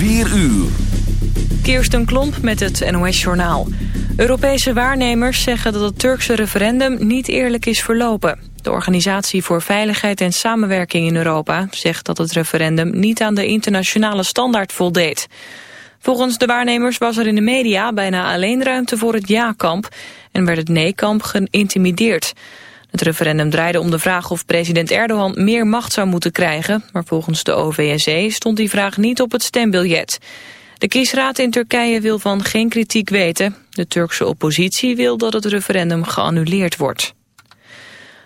4 uur. Kirsten Klomp met het NOS-journaal. Europese waarnemers zeggen dat het Turkse referendum niet eerlijk is verlopen. De Organisatie voor Veiligheid en Samenwerking in Europa zegt dat het referendum niet aan de internationale standaard voldeed. Volgens de waarnemers was er in de media bijna alleen ruimte voor het ja-kamp en werd het nee-kamp geïntimideerd. Het referendum draaide om de vraag of president Erdogan meer macht zou moeten krijgen, maar volgens de OVSE stond die vraag niet op het stembiljet. De kiesraad in Turkije wil van geen kritiek weten. De Turkse oppositie wil dat het referendum geannuleerd wordt.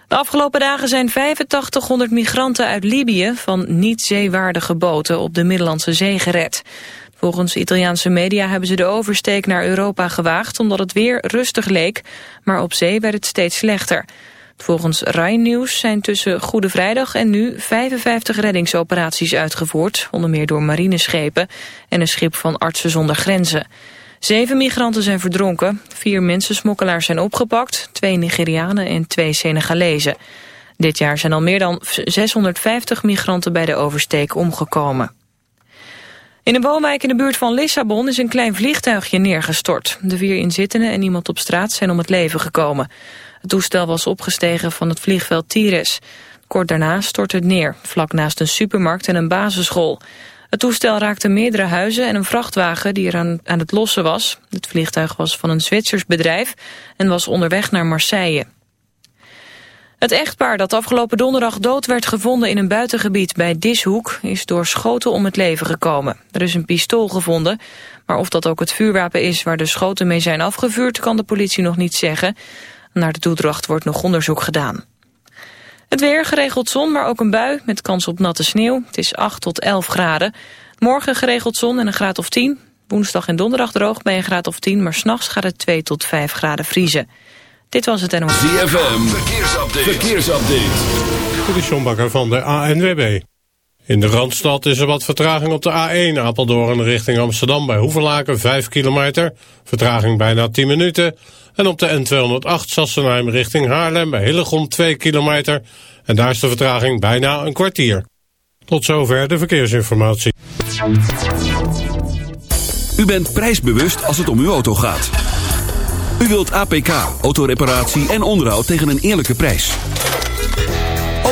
De afgelopen dagen zijn 8500 migranten uit Libië van niet zeewaardige boten op de Middellandse Zee gered. Volgens Italiaanse media hebben ze de oversteek naar Europa gewaagd omdat het weer rustig leek, maar op zee werd het steeds slechter. Volgens Rai News zijn tussen Goede Vrijdag en nu 55 reddingsoperaties uitgevoerd, onder meer door marineschepen en een schip van Artsen zonder Grenzen. Zeven migranten zijn verdronken, vier mensensmokkelaars zijn opgepakt, twee Nigerianen en twee Senegalezen. Dit jaar zijn al meer dan 650 migranten bij de oversteek omgekomen. In een woonwijk in de buurt van Lissabon is een klein vliegtuigje neergestort. De vier inzittenden en iemand op straat zijn om het leven gekomen. Het toestel was opgestegen van het vliegveld Tires. Kort daarna stortte het neer, vlak naast een supermarkt en een basisschool. Het toestel raakte meerdere huizen en een vrachtwagen die er aan, aan het lossen was. Het vliegtuig was van een Zwitsers bedrijf en was onderweg naar Marseille. Het echtpaar dat afgelopen donderdag dood werd gevonden in een buitengebied bij Dishoek is door schoten om het leven gekomen. Er is een pistool gevonden, maar of dat ook het vuurwapen is waar de schoten mee zijn afgevuurd kan de politie nog niet zeggen. Naar de toedracht wordt nog onderzoek gedaan. Het weer, geregeld zon, maar ook een bui met kans op natte sneeuw. Het is 8 tot 11 graden. Morgen geregeld zon en een graad of 10. Woensdag en donderdag droog bij een graad of 10, maar s'nachts gaat het 2 tot 5 graden vriezen. Dit was het NOS. ZFM, verkeersupdate. verkeersupdate. Dit is John Bakker van de ANWB. In de Randstad is er wat vertraging op de A1 Apeldoorn richting Amsterdam bij Hoevelaken 5 kilometer. Vertraging bijna 10 minuten. En op de N208 Sassenheim richting Haarlem bij Hillegom 2 kilometer. En daar is de vertraging bijna een kwartier. Tot zover de verkeersinformatie. U bent prijsbewust als het om uw auto gaat. U wilt APK, autoreparatie en onderhoud tegen een eerlijke prijs.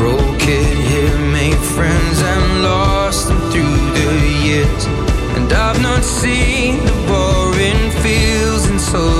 broke it here, made friends and lost them through the years. And I've not seen the boring fields in so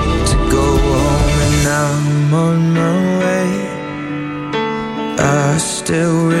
still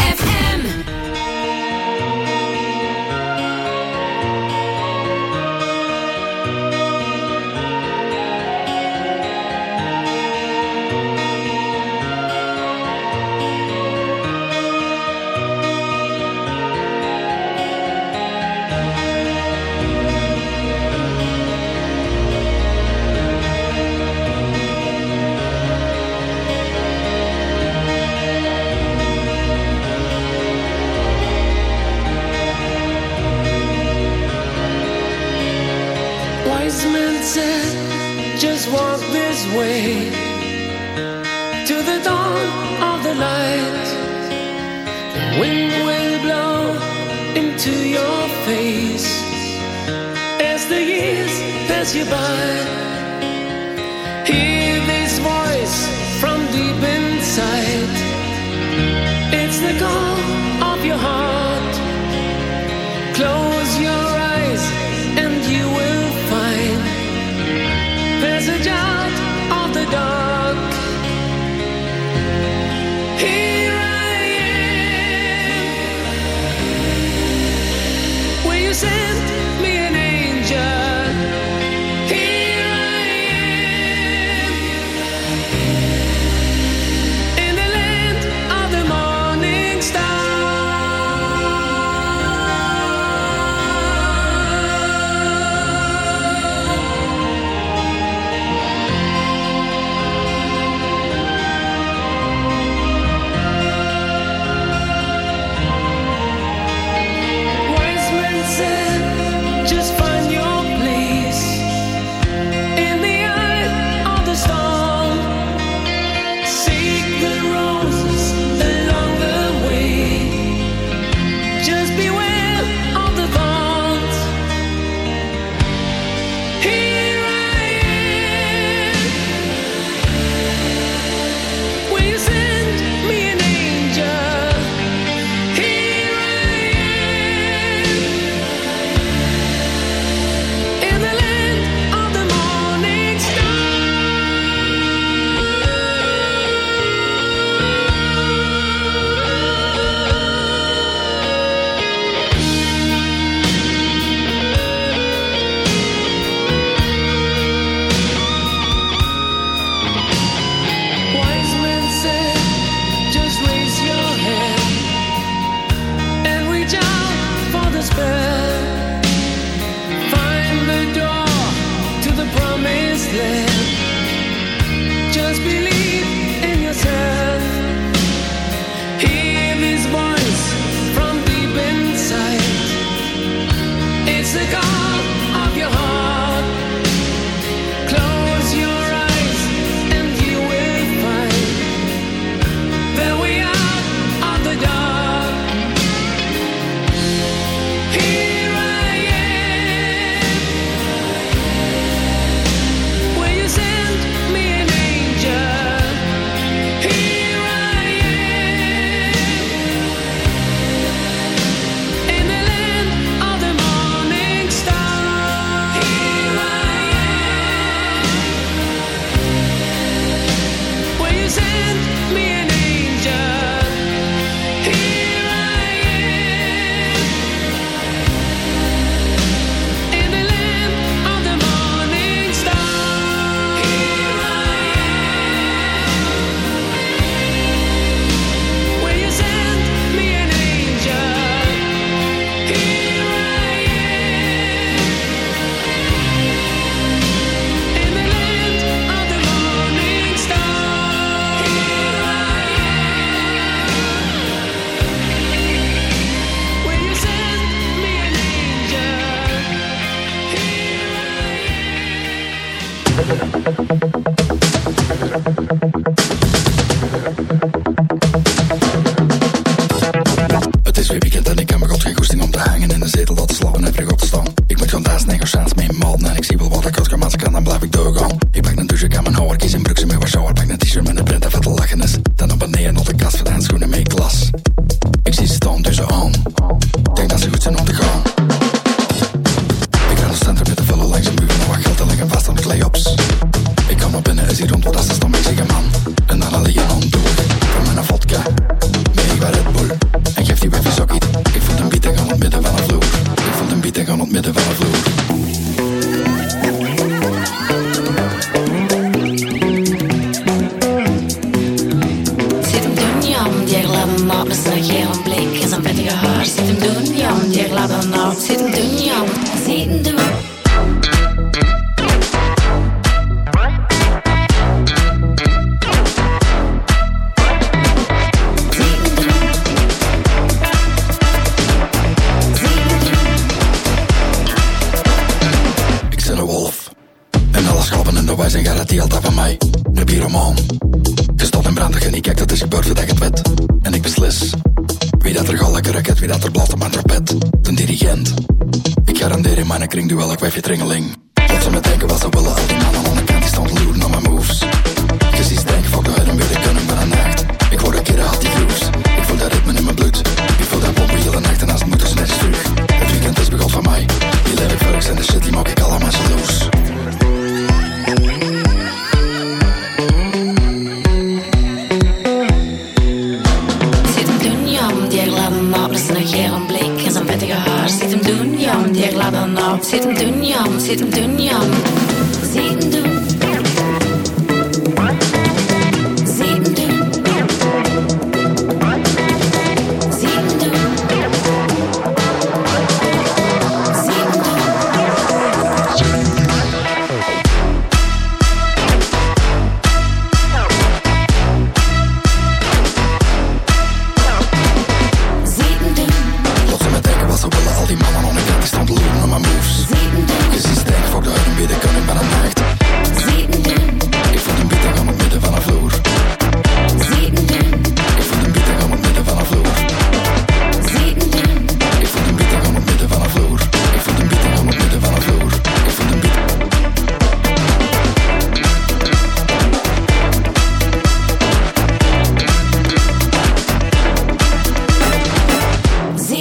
kringduel, ik wijf je tringeling.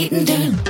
Eating down.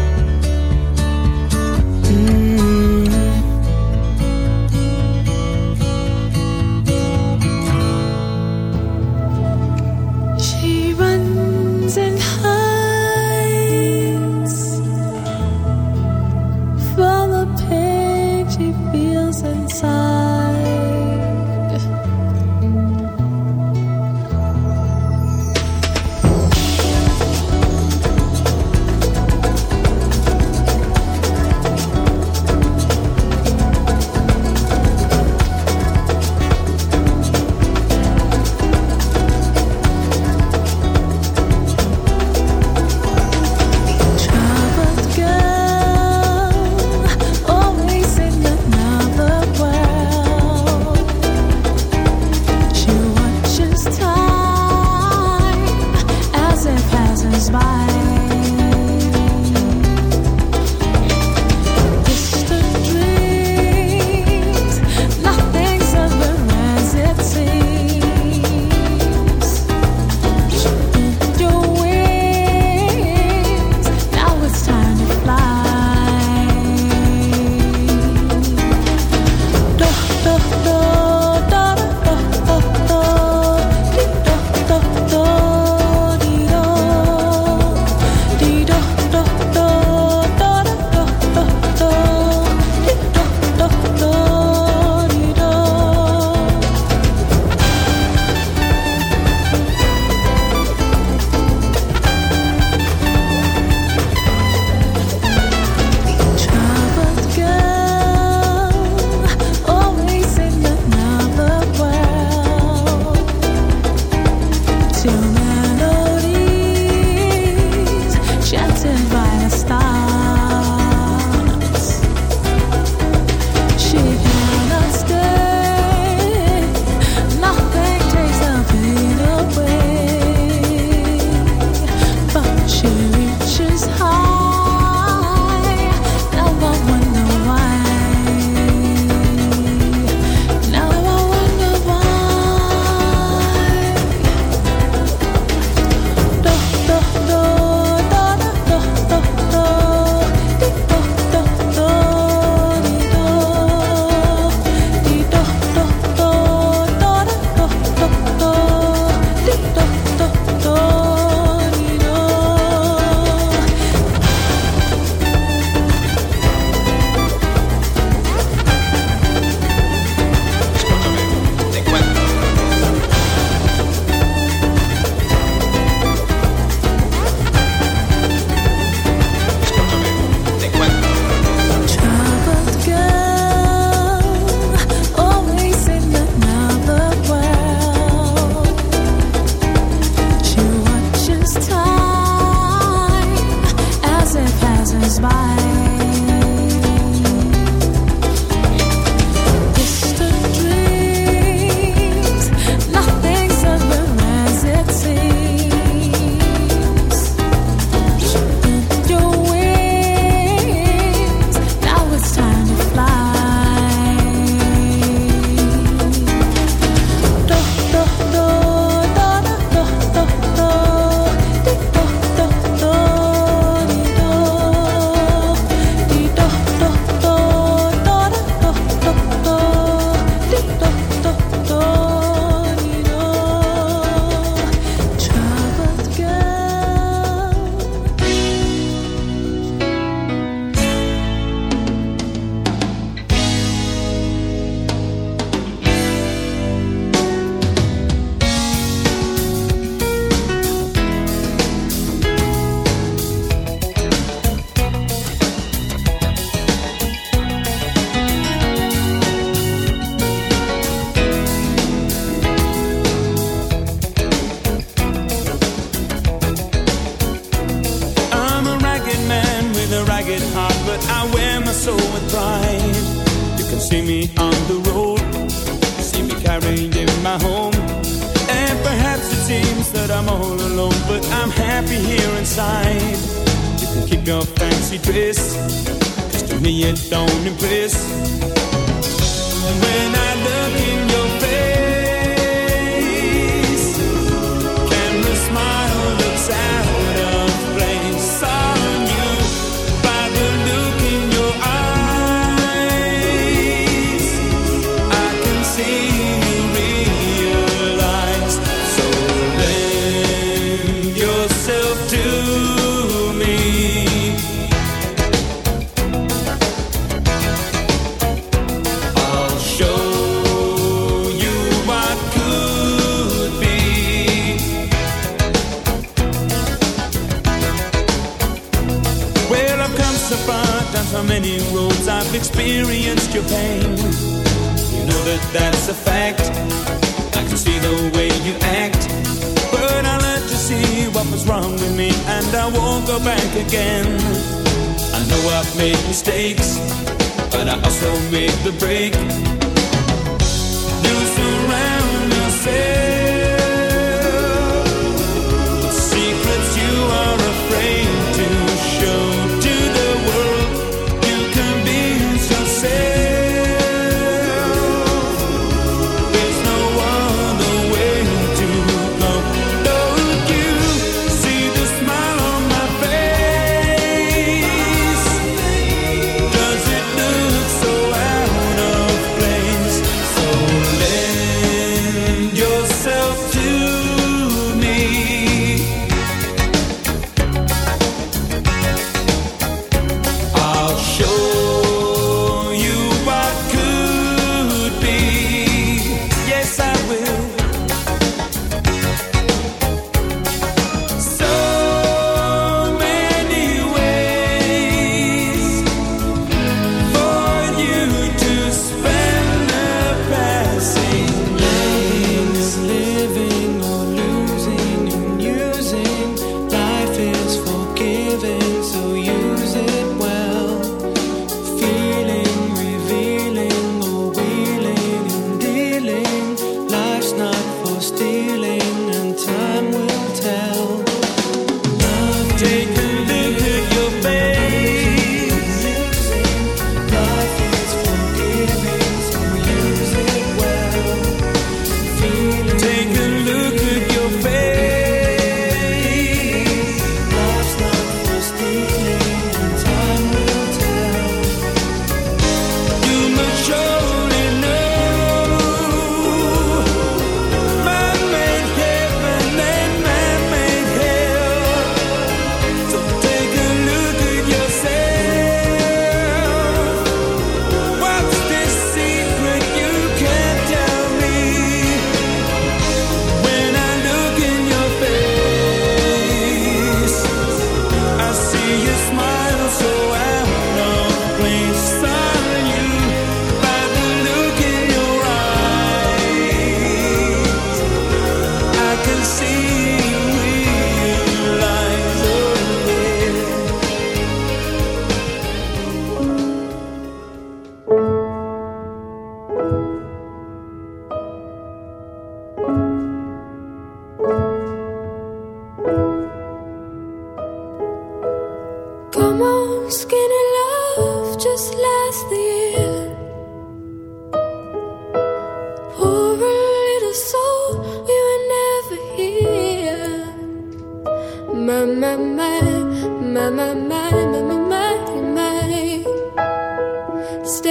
Break.